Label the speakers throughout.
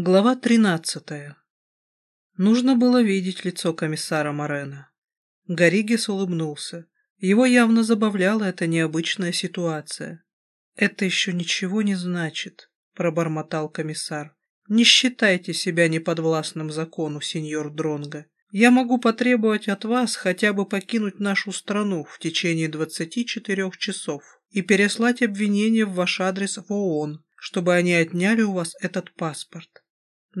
Speaker 1: Глава тринадцатая. Нужно было видеть лицо комиссара Морена. Горигес улыбнулся. Его явно забавляла эта необычная ситуация. «Это еще ничего не значит», — пробормотал комиссар. «Не считайте себя неподвластным закону, сеньор Дронго. Я могу потребовать от вас хотя бы покинуть нашу страну в течение двадцати четырех часов и переслать обвинение в ваш адрес в ООН, чтобы они отняли у вас этот паспорт.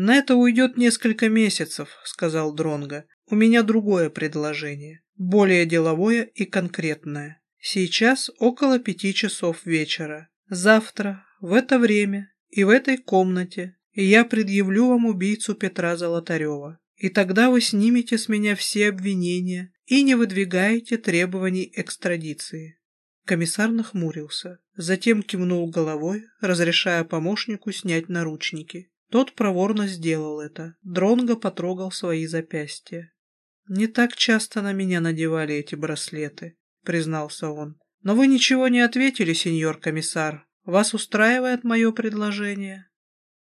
Speaker 1: На это уйдет несколько месяцев, сказал Дронга. У меня другое предложение, более деловое и конкретное. Сейчас около пяти часов вечера. Завтра, в это время и в этой комнате я предъявлю вам убийцу Петра Золотарева. И тогда вы снимете с меня все обвинения и не выдвигаете требований экстрадиции. Комиссар нахмурился, затем кивнул головой, разрешая помощнику снять наручники. Тот проворно сделал это. Дронго потрогал свои запястья. «Не так часто на меня надевали эти браслеты», — признался он. «Но вы ничего не ответили, сеньор комиссар. Вас устраивает мое предложение?»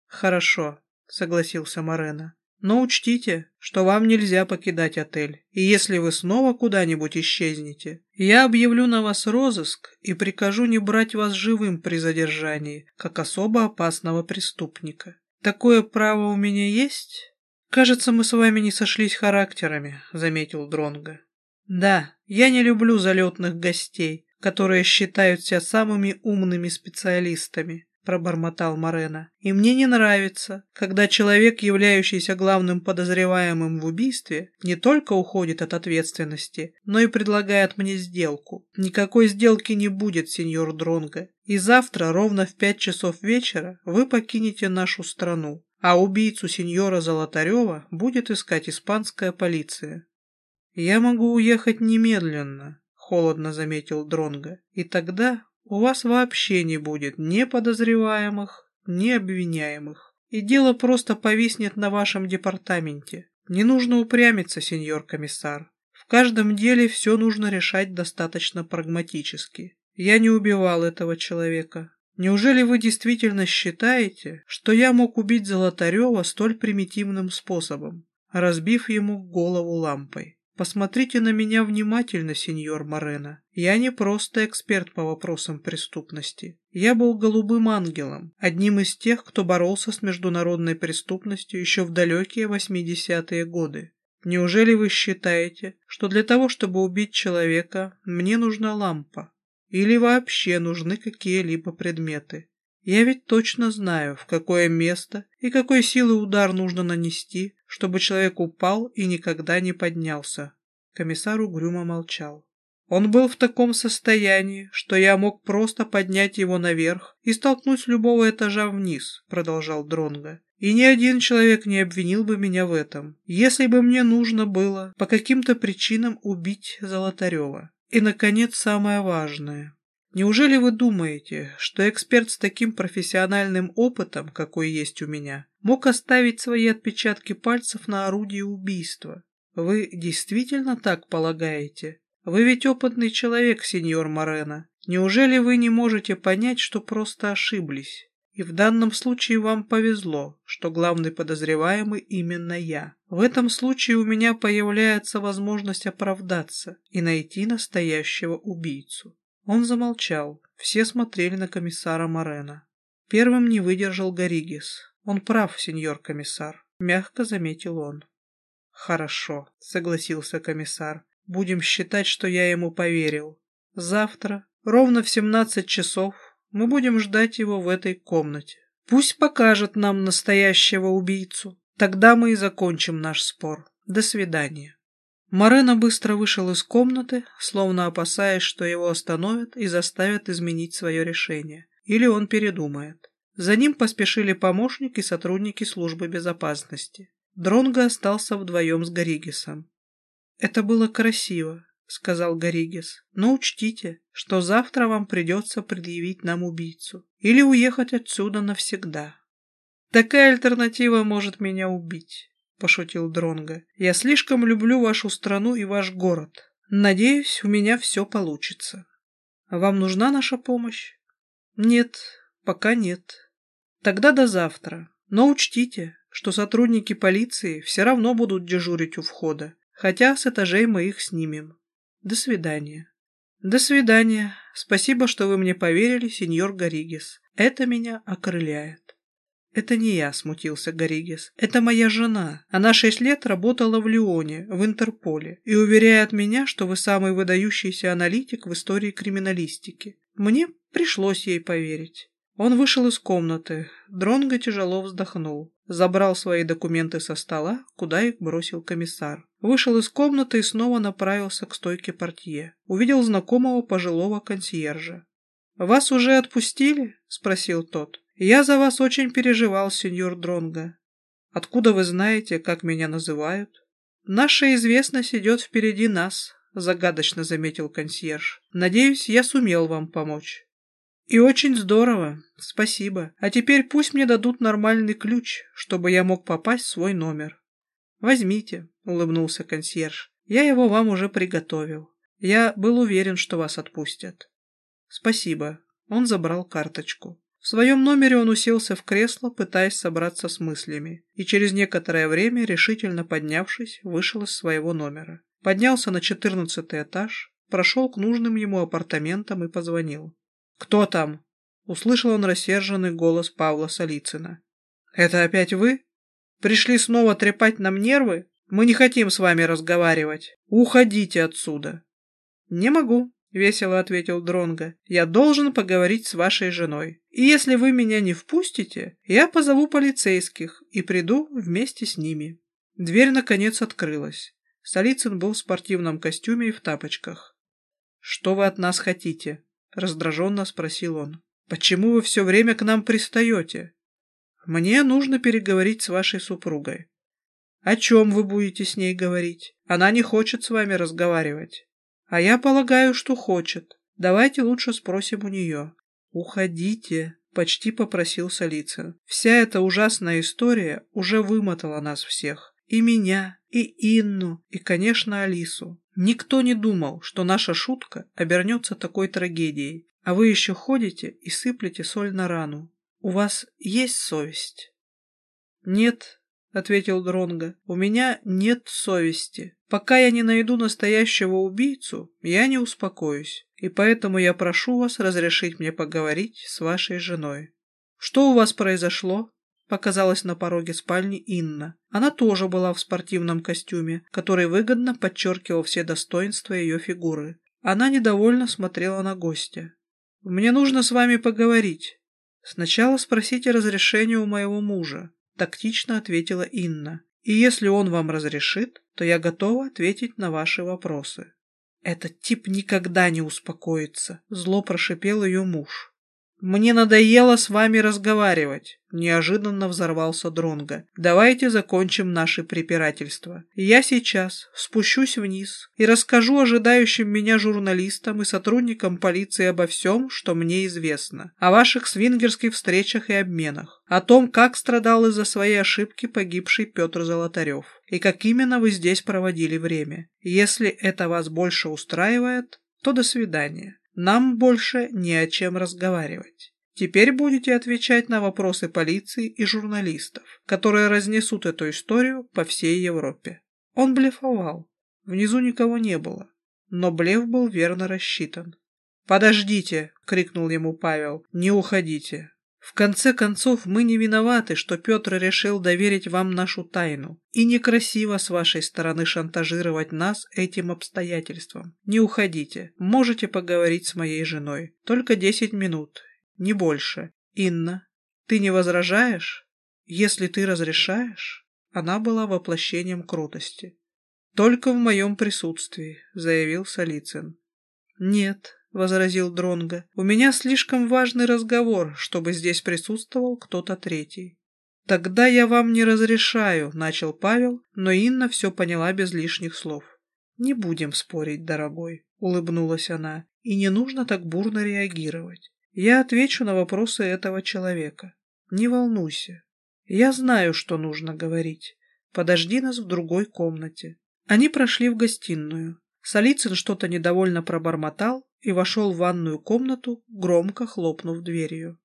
Speaker 1: «Хорошо», — согласился Морено. Но учтите, что вам нельзя покидать отель, и если вы снова куда-нибудь исчезнете, я объявлю на вас розыск и прикажу не брать вас живым при задержании, как особо опасного преступника. Такое право у меня есть? Кажется, мы с вами не сошлись характерами, заметил Дронго. Да, я не люблю залетных гостей, которые считают себя самыми умными специалистами. — пробормотал Морено. «И мне не нравится, когда человек, являющийся главным подозреваемым в убийстве, не только уходит от ответственности, но и предлагает мне сделку. Никакой сделки не будет, сеньор Дронго, и завтра ровно в пять часов вечера вы покинете нашу страну, а убийцу сеньора Золотарева будет искать испанская полиция». «Я могу уехать немедленно», — холодно заметил Дронго, «и тогда у вас вообще не будет ни подозреваемых, ни обвиняемых. И дело просто повиснет на вашем департаменте. Не нужно упрямиться, сеньор комиссар. В каждом деле все нужно решать достаточно прагматически. Я не убивал этого человека. Неужели вы действительно считаете, что я мог убить Золотарева столь примитивным способом, разбив ему голову лампой? Посмотрите на меня внимательно, сеньор Морено. Я не просто эксперт по вопросам преступности. Я был голубым ангелом, одним из тех, кто боролся с международной преступностью еще в далекие 80-е годы. Неужели вы считаете, что для того, чтобы убить человека, мне нужна лампа? Или вообще нужны какие-либо предметы? Я ведь точно знаю, в какое место и какой силы удар нужно нанести, чтобы человек упал и никогда не поднялся. Комиссар угрюмо молчал. Он был в таком состоянии, что я мог просто поднять его наверх и столкнуть с любого этажа вниз, продолжал Дронго. И ни один человек не обвинил бы меня в этом, если бы мне нужно было по каким-то причинам убить Золотарева. И, наконец, самое важное. Неужели вы думаете, что эксперт с таким профессиональным опытом, какой есть у меня, мог оставить свои отпечатки пальцев на орудии убийства? Вы действительно так полагаете? Вы ведь опытный человек, сеньор Морено. Неужели вы не можете понять, что просто ошиблись? И в данном случае вам повезло, что главный подозреваемый именно я. В этом случае у меня появляется возможность оправдаться и найти настоящего убийцу. Он замолчал. Все смотрели на комиссара Морена. Первым не выдержал Горигис. Он прав, сеньор комиссар, мягко заметил он. Хорошо, согласился комиссар. Будем считать, что я ему поверил. Завтра, ровно в семнадцать часов, мы будем ждать его в этой комнате. Пусть покажет нам настоящего убийцу. Тогда мы и закончим наш спор. До свидания. Морено быстро вышел из комнаты, словно опасаясь, что его остановят и заставят изменить свое решение. Или он передумает. За ним поспешили помощник и сотрудники службы безопасности. Дронго остался вдвоем с Горигисом. «Это было красиво», — сказал Горигис. «Но учтите, что завтра вам придется предъявить нам убийцу или уехать отсюда навсегда». «Такая альтернатива может меня убить» пошутил Дронго. Я слишком люблю вашу страну и ваш город. Надеюсь, у меня все получится. Вам нужна наша помощь? Нет, пока нет. Тогда до завтра. Но учтите, что сотрудники полиции все равно будут дежурить у входа, хотя с этажей мы их снимем. До свидания. До свидания. Спасибо, что вы мне поверили, сеньор Гаригес. Это меня окрыляет. «Это не я», — смутился Горигес. «Это моя жена. Она шесть лет работала в Лионе, в Интерполе, и уверяет меня, что вы самый выдающийся аналитик в истории криминалистики. Мне пришлось ей поверить». Он вышел из комнаты. Дронго тяжело вздохнул. Забрал свои документы со стола, куда их бросил комиссар. Вышел из комнаты и снова направился к стойке портье. Увидел знакомого пожилого консьержа. «Вас уже отпустили?» — спросил тот. «Я за вас очень переживал, сеньор Дронго. Откуда вы знаете, как меня называют?» «Наша известность идет впереди нас», — загадочно заметил консьерж. «Надеюсь, я сумел вам помочь». «И очень здорово. Спасибо. А теперь пусть мне дадут нормальный ключ, чтобы я мог попасть в свой номер». «Возьмите», — улыбнулся консьерж. «Я его вам уже приготовил. Я был уверен, что вас отпустят». «Спасибо». Он забрал карточку. В своем номере он уселся в кресло, пытаясь собраться с мыслями, и через некоторое время, решительно поднявшись, вышел из своего номера. Поднялся на четырнадцатый этаж, прошел к нужным ему апартаментам и позвонил. «Кто там?» — услышал он рассерженный голос Павла Солицына. «Это опять вы? Пришли снова трепать нам нервы? Мы не хотим с вами разговаривать. Уходите отсюда!» «Не могу», — весело ответил Дронго. «Я должен поговорить с вашей женой. И если вы меня не впустите, я позову полицейских и приду вместе с ними». Дверь, наконец, открылась. Столицын был в спортивном костюме и в тапочках. «Что вы от нас хотите?» — раздраженно спросил он. «Почему вы все время к нам пристаете? Мне нужно переговорить с вашей супругой». «О чем вы будете с ней говорить? Она не хочет с вами разговаривать». А я полагаю, что хочет. Давайте лучше спросим у нее. Уходите, почти попросил Солицын. Вся эта ужасная история уже вымотала нас всех. И меня, и Инну, и, конечно, Алису. Никто не думал, что наша шутка обернется такой трагедией. А вы еще ходите и сыплете соль на рану. У вас есть совесть? Нет, — ответил Дронго. «У меня нет совести. Пока я не найду настоящего убийцу, я не успокоюсь, и поэтому я прошу вас разрешить мне поговорить с вашей женой». «Что у вас произошло?» — показалась на пороге спальни Инна. Она тоже была в спортивном костюме, который выгодно подчеркивал все достоинства ее фигуры. Она недовольно смотрела на гостя. «Мне нужно с вами поговорить. Сначала спросите разрешения у моего мужа тактично ответила Инна. «И если он вам разрешит, то я готова ответить на ваши вопросы». «Этот тип никогда не успокоится», — зло прошипел ее муж. «Мне надоело с вами разговаривать», — неожиданно взорвался Дронго. «Давайте закончим наши препирательства. Я сейчас спущусь вниз и расскажу ожидающим меня журналистам и сотрудникам полиции обо всем, что мне известно, о ваших свингерских встречах и обменах, о том, как страдал из-за своей ошибки погибший Петр Золотарев, и как именно вы здесь проводили время. Если это вас больше устраивает, то до свидания». Нам больше не о чем разговаривать. Теперь будете отвечать на вопросы полиции и журналистов, которые разнесут эту историю по всей Европе. Он блефовал. Внизу никого не было. Но блеф был верно рассчитан. «Подождите!» — крикнул ему Павел. «Не уходите!» В конце концов, мы не виноваты, что Петр решил доверить вам нашу тайну. И некрасиво с вашей стороны шантажировать нас этим обстоятельством. Не уходите. Можете поговорить с моей женой. Только десять минут. Не больше. Инна, ты не возражаешь? Если ты разрешаешь... Она была воплощением крутости. «Только в моем присутствии», — заявил Солицын. «Нет, — возразил Дронго. «У меня слишком важный разговор, чтобы здесь присутствовал кто-то третий». «Тогда я вам не разрешаю», — начал Павел, но Инна все поняла без лишних слов. «Не будем спорить, дорогой», — улыбнулась она, — «и не нужно так бурно реагировать. Я отвечу на вопросы этого человека. Не волнуйся. Я знаю, что нужно говорить. Подожди нас в другой комнате». Они прошли в гостиную. Солицын что-то недовольно пробормотал, и вошел в ванную комнату, громко хлопнув дверью.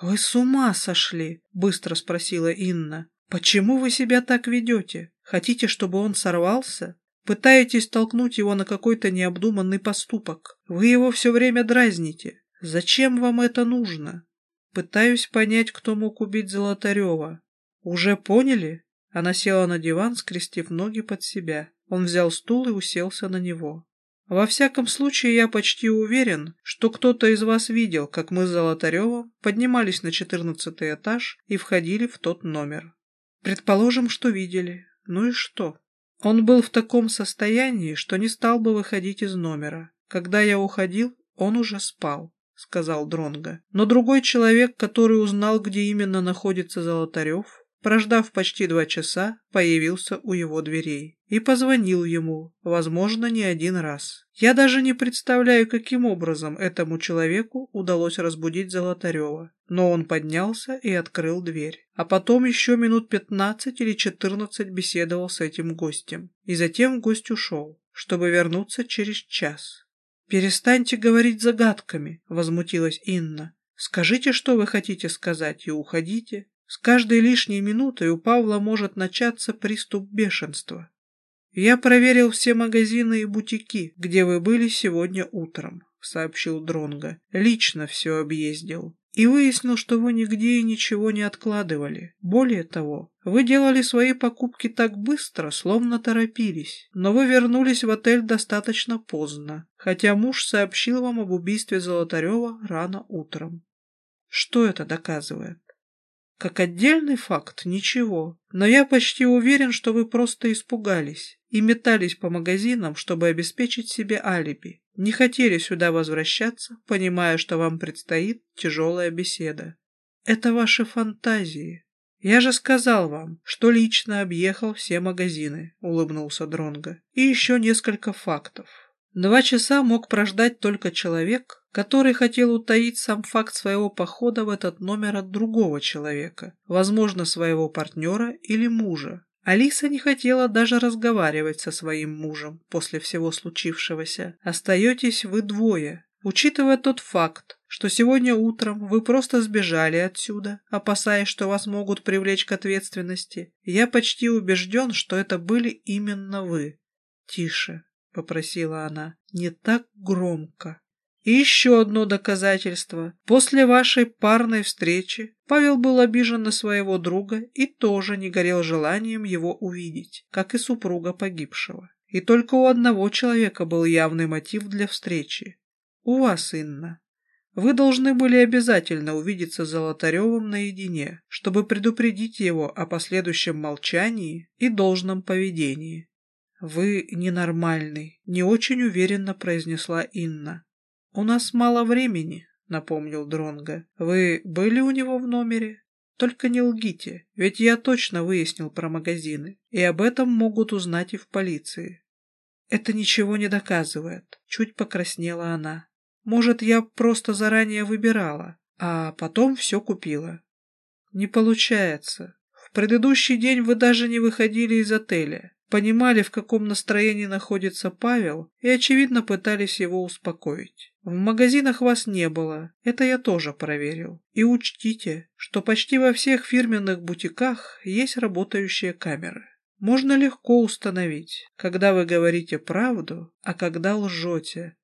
Speaker 1: «Вы с ума сошли?» — быстро спросила Инна. «Почему вы себя так ведете? Хотите, чтобы он сорвался? Пытаетесь толкнуть его на какой-то необдуманный поступок. Вы его все время дразните. Зачем вам это нужно? Пытаюсь понять, кто мог убить Золотарева. Уже поняли? Она села на диван, скрестив ноги под себя. Он взял стул и уселся на него. Во всяком случае, я почти уверен, что кто-то из вас видел, как мы с Золотаревым поднимались на четырнадцатый этаж и входили в тот номер. Предположим, что видели. Ну и что? Он был в таком состоянии, что не стал бы выходить из номера. Когда я уходил, он уже спал, сказал Дронга. Но другой человек, который узнал, где именно находится Золотарев, прождав почти два часа, появился у его дверей и позвонил ему, возможно, не один раз. Я даже не представляю, каким образом этому человеку удалось разбудить Золотарева, но он поднялся и открыл дверь. А потом еще минут пятнадцать или четырнадцать беседовал с этим гостем. И затем гость ушел, чтобы вернуться через час. «Перестаньте говорить загадками», — возмутилась Инна. «Скажите, что вы хотите сказать, и уходите. С каждой лишней минутой у Павла может начаться приступ бешенства. «Я проверил все магазины и бутики, где вы были сегодня утром», — сообщил Дронго. «Лично все объездил. И выяснил, что вы нигде и ничего не откладывали. Более того, вы делали свои покупки так быстро, словно торопились. Но вы вернулись в отель достаточно поздно, хотя муж сообщил вам об убийстве Золотарева рано утром. Что это доказывает? Как отдельный факт – ничего. Но я почти уверен, что вы просто испугались и метались по магазинам, чтобы обеспечить себе алиби. Не хотели сюда возвращаться, понимая, что вам предстоит тяжелая беседа. Это ваши фантазии. Я же сказал вам, что лично объехал все магазины, улыбнулся Дронго. И еще несколько фактов. Два часа мог прождать только человек, который хотел утаить сам факт своего похода в этот номер от другого человека, возможно, своего партнера или мужа. Алиса не хотела даже разговаривать со своим мужем после всего случившегося. Остаетесь вы двое. Учитывая тот факт, что сегодня утром вы просто сбежали отсюда, опасаясь, что вас могут привлечь к ответственности, я почти убежден, что это были именно вы. Тише, — попросила она, — не так громко. И еще одно доказательство. После вашей парной встречи Павел был обижен на своего друга и тоже не горел желанием его увидеть, как и супруга погибшего. И только у одного человека был явный мотив для встречи. У вас, Инна. Вы должны были обязательно увидеться с Золотаревым наедине, чтобы предупредить его о последующем молчании и должном поведении. «Вы ненормальный», — не очень уверенно произнесла Инна. «У нас мало времени», — напомнил Дронга. «Вы были у него в номере? Только не лгите, ведь я точно выяснил про магазины, и об этом могут узнать и в полиции». «Это ничего не доказывает», — чуть покраснела она. «Может, я просто заранее выбирала, а потом все купила». «Не получается. В предыдущий день вы даже не выходили из отеля понимали, в каком настроении находится Павел, и, очевидно, пытались его успокоить. В магазинах вас не было, это я тоже проверил. И учтите, что почти во всех фирменных бутиках есть работающие камеры. Можно легко установить, когда вы говорите правду, а когда лжете.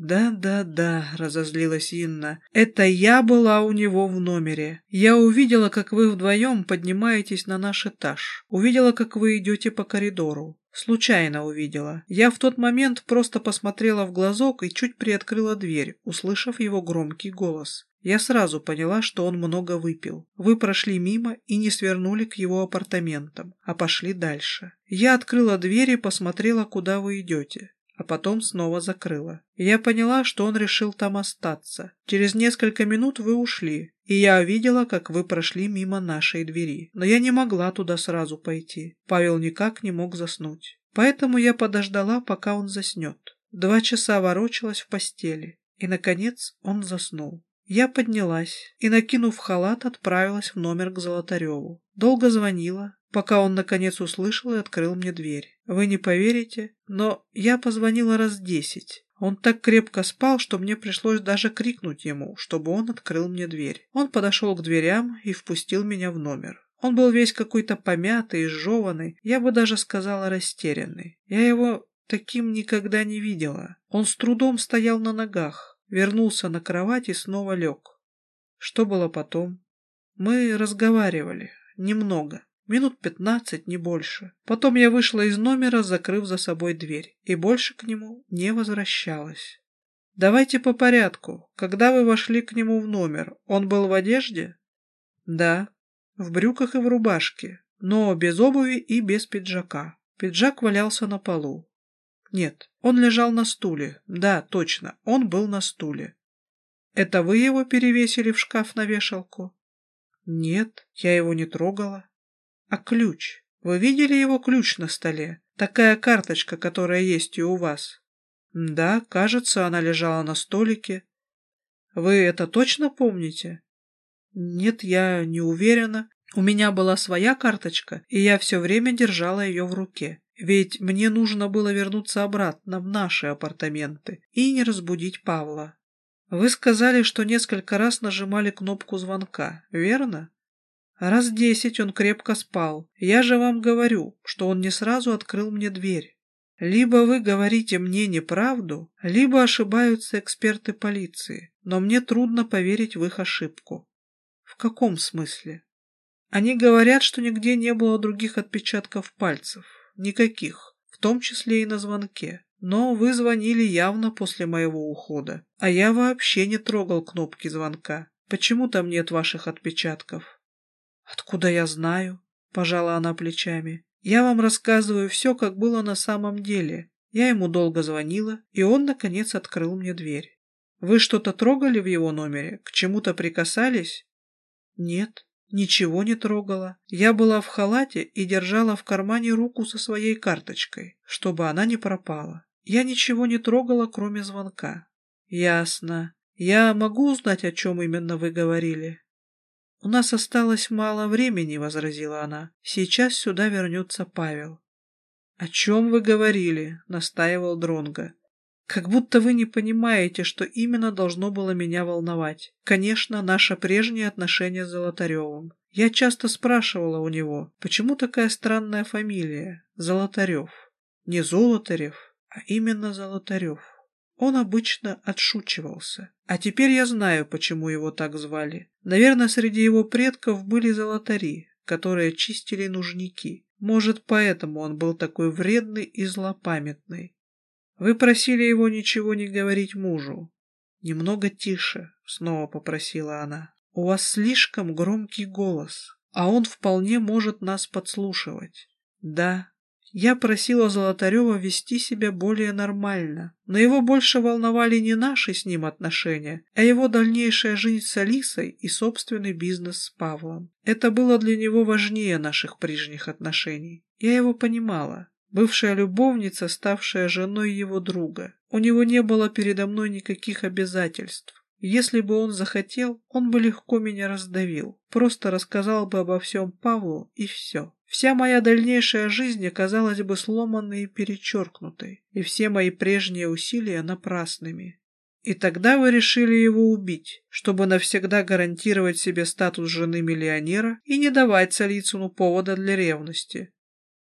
Speaker 1: «Да-да-да», — разозлилась Инна, — «это я была у него в номере. Я увидела, как вы вдвоем поднимаетесь на наш этаж. Увидела, как вы идете по коридору. Случайно увидела. Я в тот момент просто посмотрела в глазок и чуть приоткрыла дверь, услышав его громкий голос. Я сразу поняла, что он много выпил. Вы прошли мимо и не свернули к его апартаментам, а пошли дальше. Я открыла дверь и посмотрела, куда вы идете а потом снова закрыла. Я поняла, что он решил там остаться. Через несколько минут вы ушли, и я увидела, как вы прошли мимо нашей двери. Но я не могла туда сразу пойти. Павел никак не мог заснуть. Поэтому я подождала, пока он заснет. Два часа ворочалась в постели, и, наконец, он заснул. Я поднялась и, накинув халат, отправилась в номер к Золотареву. Долго звонила, пока он наконец услышал и открыл мне дверь. Вы не поверите, но я позвонила раз десять. Он так крепко спал, что мне пришлось даже крикнуть ему, чтобы он открыл мне дверь. Он подошел к дверям и впустил меня в номер. Он был весь какой-то помятый, изжеванный, я бы даже сказала растерянный. Я его таким никогда не видела. Он с трудом стоял на ногах, вернулся на кровать и снова лег. Что было потом? Мы разговаривали. Немного. Минут пятнадцать, не больше. Потом я вышла из номера, закрыв за собой дверь, и больше к нему не возвращалась. Давайте по порядку. Когда вы вошли к нему в номер, он был в одежде? Да, в брюках и в рубашке, но без обуви и без пиджака. Пиджак валялся на полу. Нет, он лежал на стуле. Да, точно, он был на стуле. Это вы его перевесили в шкаф на вешалку? Нет, я его не трогала. А ключ? Вы видели его ключ на столе? Такая карточка, которая есть и у вас. Да, кажется, она лежала на столике. Вы это точно помните? Нет, я не уверена. У меня была своя карточка, и я все время держала ее в руке. Ведь мне нужно было вернуться обратно в наши апартаменты и не разбудить Павла. Вы сказали, что несколько раз нажимали кнопку звонка, верно? Раз десять он крепко спал. Я же вам говорю, что он не сразу открыл мне дверь. Либо вы говорите мне неправду, либо ошибаются эксперты полиции, но мне трудно поверить в их ошибку. В каком смысле? Они говорят, что нигде не было других отпечатков пальцев. Никаких, в том числе и на звонке. Но вы звонили явно после моего ухода, а я вообще не трогал кнопки звонка. Почему там нет ваших отпечатков? «Откуда я знаю?» — пожала она плечами. «Я вам рассказываю все, как было на самом деле. Я ему долго звонила, и он, наконец, открыл мне дверь. Вы что-то трогали в его номере? К чему-то прикасались?» «Нет, ничего не трогала. Я была в халате и держала в кармане руку со своей карточкой, чтобы она не пропала. Я ничего не трогала, кроме звонка». «Ясно. Я могу узнать, о чем именно вы говорили?» «У нас осталось мало времени», — возразила она. «Сейчас сюда вернется Павел». «О чем вы говорили?» — настаивал Дронга. «Как будто вы не понимаете, что именно должно было меня волновать. Конечно, наше прежнее отношение с Золотаревым. Я часто спрашивала у него, почему такая странная фамилия — Золотарев. Не Золотарев, а именно Золотарев. Он обычно отшучивался. А теперь я знаю, почему его так звали. Наверное, среди его предков были золотари, которые чистили нужники. Может, поэтому он был такой вредный и злопамятный. Вы просили его ничего не говорить мужу. Немного тише, снова попросила она. У вас слишком громкий голос, а он вполне может нас подслушивать. Да, я просила Золотарева вести себя более нормально, но его больше волновали не наши с ним отношения, а его дальнейшая жизнь с Алисой и собственный бизнес с Павлом. Это было для него важнее наших прежних отношений. Я его понимала. Бывшая любовница, ставшая женой его друга. У него не было передо мной никаких обязательств. Если бы он захотел, он бы легко меня раздавил. Просто рассказал бы обо всем Павлу и все. Вся моя дальнейшая жизнь оказалась бы сломанной и перечеркнутой, и все мои прежние усилия напрасными. И тогда вы решили его убить, чтобы навсегда гарантировать себе статус жены миллионера и не давать Царицыну повода для ревности.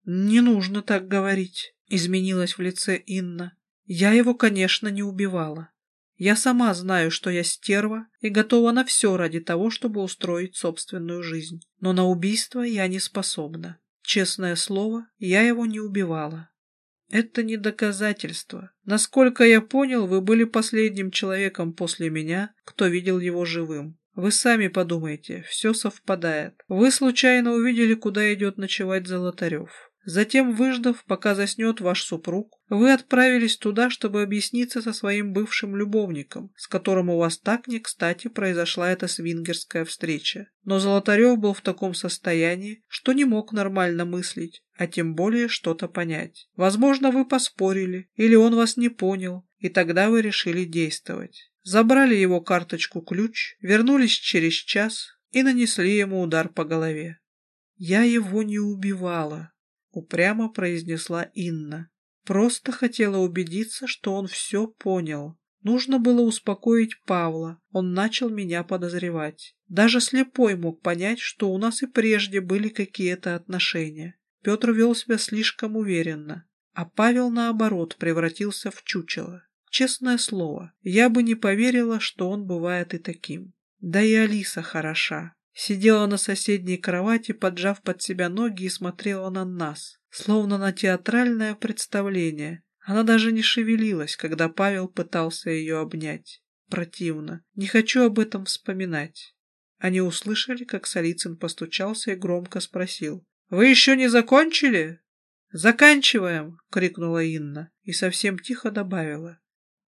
Speaker 1: «Не нужно так говорить», — изменилась в лице Инна. «Я его, конечно, не убивала. Я сама знаю, что я стерва и готова на все ради того, чтобы устроить собственную жизнь. Но на убийство я не способна. Честное слово, я его не убивала. Это не доказательство. Насколько я понял, вы были последним человеком после меня, кто видел его живым. Вы сами подумайте, все совпадает. Вы случайно увидели, куда идет ночевать Золотарев. Затем, выждав, пока заснет ваш супруг, вы отправились туда, чтобы объясниться со своим бывшим любовником, с которым у вас так не кстати произошла эта свингерская встреча. Но Золотарев был в таком состоянии, что не мог нормально мыслить, а тем более что-то понять. Возможно, вы поспорили, или он вас не понял, и тогда вы решили действовать. Забрали его карточку-ключ, вернулись через час и нанесли ему удар по голове. Я его не убивала, упрямо произнесла Инна. Просто хотела убедиться, что он все понял. Нужно было успокоить Павла, он начал меня подозревать. Даже слепой мог понять, что у нас и прежде были какие-то отношения. Петр вел себя слишком уверенно, а Павел, наоборот, превратился в чучело. Честное слово, я бы не поверила, что он бывает и таким. Да и Алиса хороша. Сидела на соседней кровати, поджав под себя ноги и смотрела на нас, словно на театральное представление, она даже не шевелилась, когда Павел пытался ее обнять. Противно. Не хочу об этом вспоминать. Они услышали, как Солицын постучался и громко спросил. «Вы еще не закончили?» «Заканчиваем!» — крикнула Инна и совсем тихо добавила.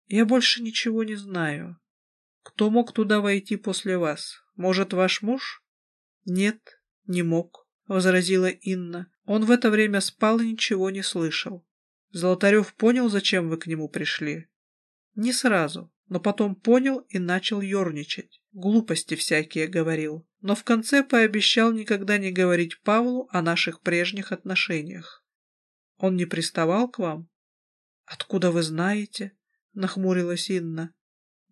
Speaker 1: «Я больше ничего не знаю. Кто мог туда войти после вас? Может, ваш муж?» «Нет, не мог», — возразила Инна. Он в это время спал и ничего не слышал. Золотарев понял, зачем вы к нему пришли? Не сразу, но потом понял и начал ерничать. Глупости всякие говорил, но в конце пообещал никогда не говорить Павлу о наших прежних отношениях. Он не приставал к вам? Откуда вы знаете? Нахмурилась Инна.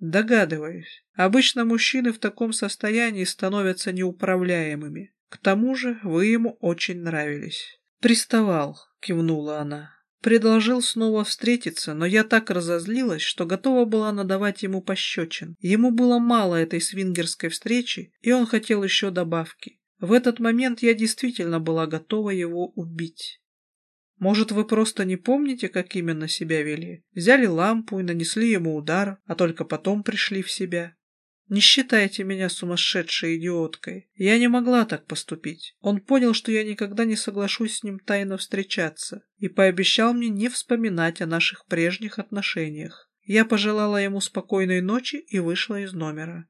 Speaker 1: Догадываюсь. Обычно мужчины в таком состоянии становятся неуправляемыми. К тому же вы ему очень нравились. Приставал, кивнула она. Предложил снова встретиться, но я так разозлилась, что готова была надавать ему пощечин. Ему было мало этой свингерской встречи, и он хотел еще добавки. В этот момент я действительно была готова его убить. Может, вы просто не помните, как именно себя вели? Взяли лампу и нанесли ему удар, а только потом пришли в себя. Не считайте меня сумасшедшей идиоткой. Я не могла так поступить. Он понял, что я никогда не соглашусь с ним тайно встречаться, и пообещал мне не вспоминать о наших прежних отношениях. Я пожелала ему спокойной ночи и вышла из номера.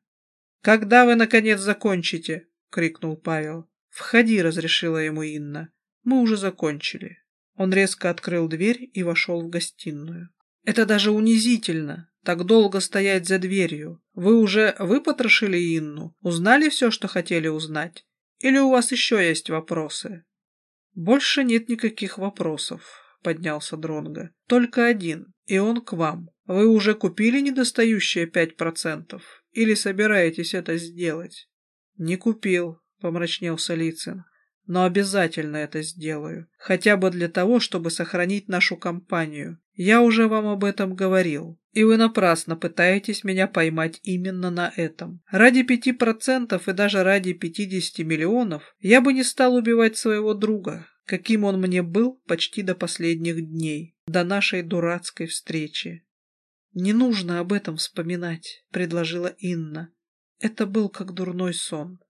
Speaker 1: «Когда вы, наконец, закончите?» — крикнул Павел. «Входи», — разрешила ему Инна. «Мы уже закончили». Он резко открыл дверь и вошел в гостиную. «Это даже унизительно так долго стоять за дверью? Вы уже выпотрошили Инну? Узнали все, что хотели узнать? Или у вас еще есть вопросы?» «Больше нет никаких вопросов», — поднялся Дронго. «Только один, и он к вам. Вы уже купили недостающие пять процентов? Или собираетесь это сделать?» «Не купил», — помрачнел Солицын но обязательно это сделаю, хотя бы для того, чтобы сохранить нашу компанию. Я уже вам об этом говорил, и вы напрасно пытаетесь меня поймать именно на этом. Ради пяти процентов и даже ради пятидесяти миллионов я бы не стал убивать своего друга, каким он мне был почти до последних дней, до нашей дурацкой встречи. «Не нужно об этом вспоминать», — предложила Инна. Это был как дурной сон.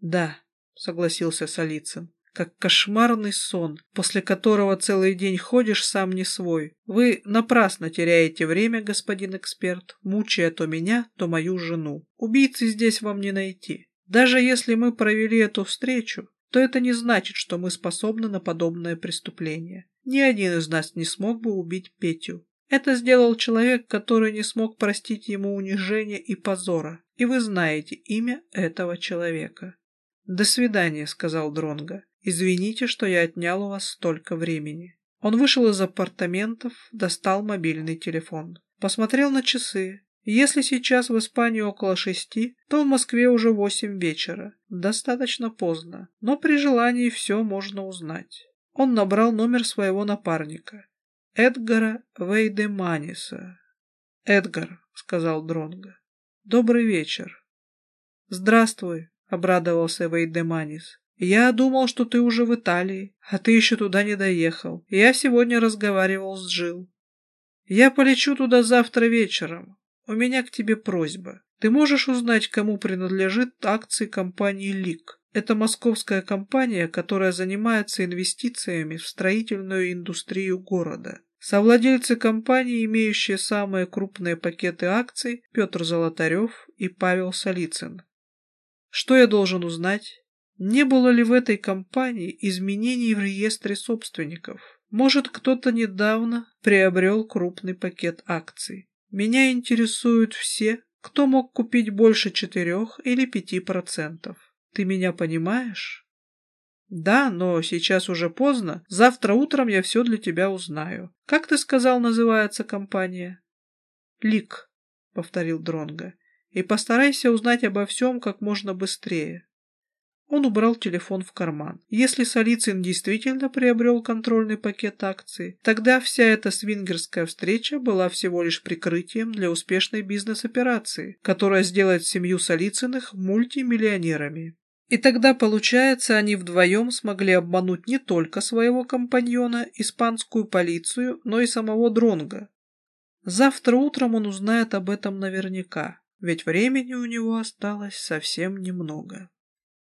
Speaker 1: «Да, — согласился Солицын. «Как кошмарный сон, после которого целый день ходишь сам не свой. Вы напрасно теряете время, господин эксперт, мучая то меня, то мою жену. Убийцы здесь вам не найти. Даже если мы провели эту встречу, то это не значит, что мы способны на подобное преступление. Ни один из нас не смог бы убить Петю. Это сделал человек, который не смог простить ему унижения и позора, и вы знаете имя этого человека. «До свидания», — сказал Дронго. «Извините, что я отнял у вас столько времени». Он вышел из апартаментов, достал мобильный телефон. Посмотрел на часы. Если сейчас в Испании около шести, то в Москве уже восемь вечера. Достаточно поздно, но при желании все можно узнать. Он набрал номер своего напарника. Эдгара Вейдеманиса. «Эдгар», — сказал Дронго. «Добрый вечер». «Здравствуй», обрадовался Вейдеманис. «Я думал, что ты уже в Италии, а ты еще туда не доехал. Я сегодня разговаривал с Джил. Я полечу туда завтра вечером. У меня к тебе просьба. Ты можешь узнать, кому принадлежит акции компании «Лик»? Это московская компания, которая занимается инвестициями в строительную индустрию города. Совладельцы компании, имеющие самые крупные пакеты акций, Петр Золотарев и Павел Солицын. Что я должен узнать? Не было ли в этой компании изменений в реестре собственников? Может, кто-то недавно приобрел крупный пакет акций. Меня интересуют все, кто мог купить больше четырех или пяти процентов. Ты меня понимаешь? Да, но сейчас уже поздно. Завтра утром я все для тебя узнаю. Как ты сказал, называется компания? Лик, повторил Дронга. И постарайся узнать обо всем как можно быстрее. Он убрал телефон в карман. Если Солицын действительно приобрел контрольный пакет акций, тогда вся эта свингерская встреча была всего лишь прикрытием для успешной бизнес-операции, которая сделает семью Солицыных мультимиллионерами. И тогда, получается, они вдвоем смогли обмануть не только своего компаньона, испанскую полицию, но и самого Дронга. Завтра утром он узнает об этом наверняка, ведь времени у него осталось совсем немного.